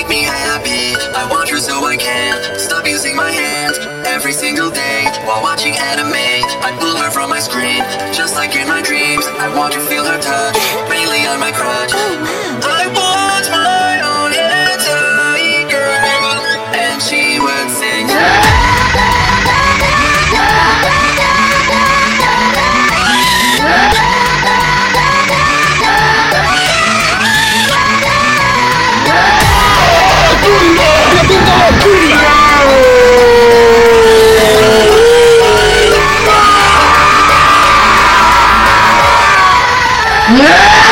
make me happy. I want you so I can't stop using my hands every single day while watching anime. I pull her from my screen, just like in my dreams. I want to feel her touch. Yeah!